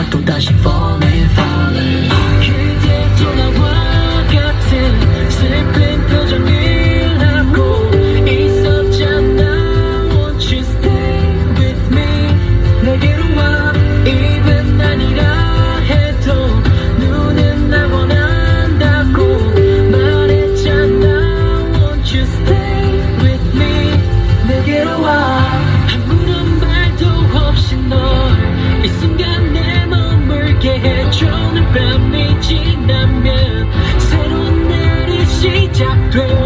gato da givola 오늘 밤이 지나면 새로운 날이 시작돼.